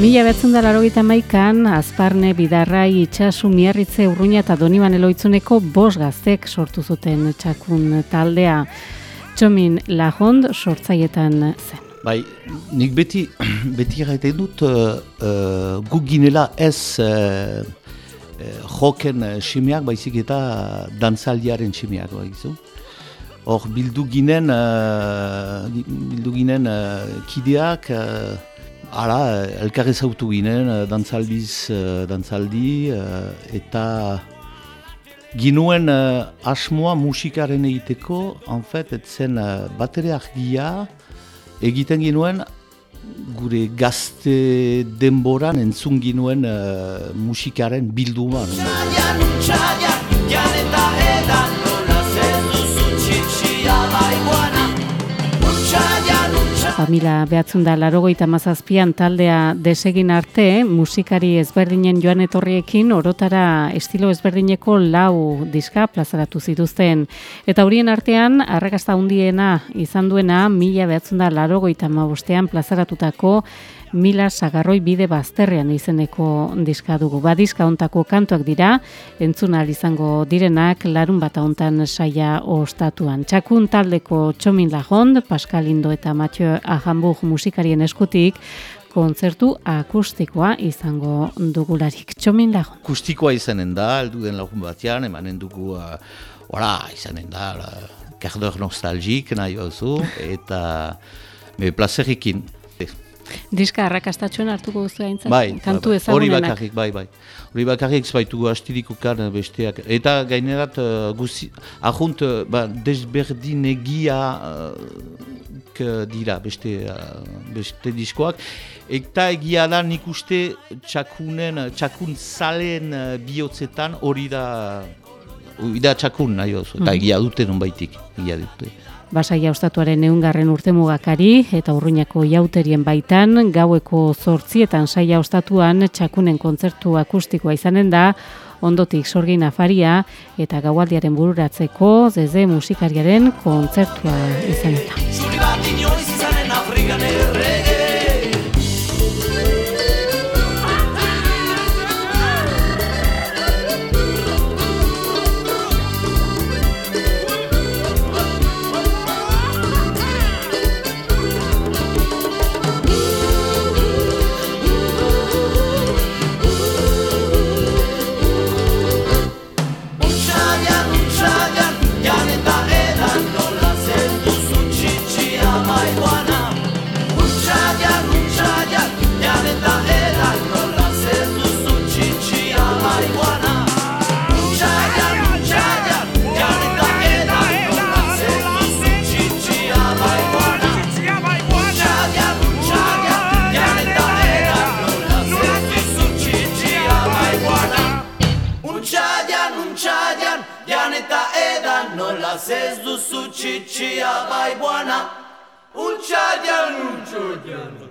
Mila betzen da laro maikan, azparne, bidarrai, itxasu, miarritze, urruina eta doniban eloitzuneko bos gaztek sortu zuten txakun taldea. Txomin Lahond sortzaietan zen. Bai, nik beti, beti gaiten dut uh, uh, gu ginela ez uh, joken simeak, baizik eta dantzaldiaren simeak, baizu. Hor, bildu ginen, uh, bildu ginen uh, kideak, uh, ara, elkarrez autu ginen, uh, dantzaldiz, uh, dantzaldi, uh, eta ginuen asmoa musikaren egiteko, en fet, etzen uh, batere argia, egiten ginuen gure gazte denboran entzun ginuen musikaren bilduman. Famila behatzen da larogoita mazazpian taldea desegin arte, musikari ezberdinen joan etorriekin orotara estilo ezberdineko lau diska plazaratu zituzten. Eta horien artean, arrakasta hundiena izan duena, mila behatzen da larogoita mabostean plazaratutako Mila Sagarroi bide bazterrean izeneko diska dugu. Ba diska ontako kantuak dira, entzuna izango direnak larun bat hontan saia ostatuan. Txakun taldeko Txomin Lajond, Pascal Indo eta Matxo Ahamburg musikarien eskutik, kontzertu akustikoa izango dugularik. Txomin Lajond. Akustikoa izanen da, aldu den lagun batean, emanen dugu, uh, ora, izanen da, kardor nostalgik nahi oso, eta me plazerikin. Diska arrakastatxoen hartuko duzu haintzat? Bai, kantu bai, hori bakarrik, bai, bai. Hori bakarrik zbaitu astidiko kan besteak. Eta gainerat, uh, guzi, ahunt, uh, ba, desberdin egia uh, dira beste, uh, beste diskoak. Eta egia da nik uste txakunen, txakun zalen uh, bihotzetan hori da, hori da txakun nahi oso. Eta mhm. egia dute non baitik, egia dute. Basaia ostatuaren eungarren urtemugakari eta urruñako jauterien baitan, gaueko zortzietan saia ostatuan txakunen kontzertu akustikoa izanen da, ondotik sorgin afaria eta gaualdiaren bururatzeko zeze musikariaren kontzertua izanen da. olha ez duzu txitsia bai buana, untxadian, untxadian.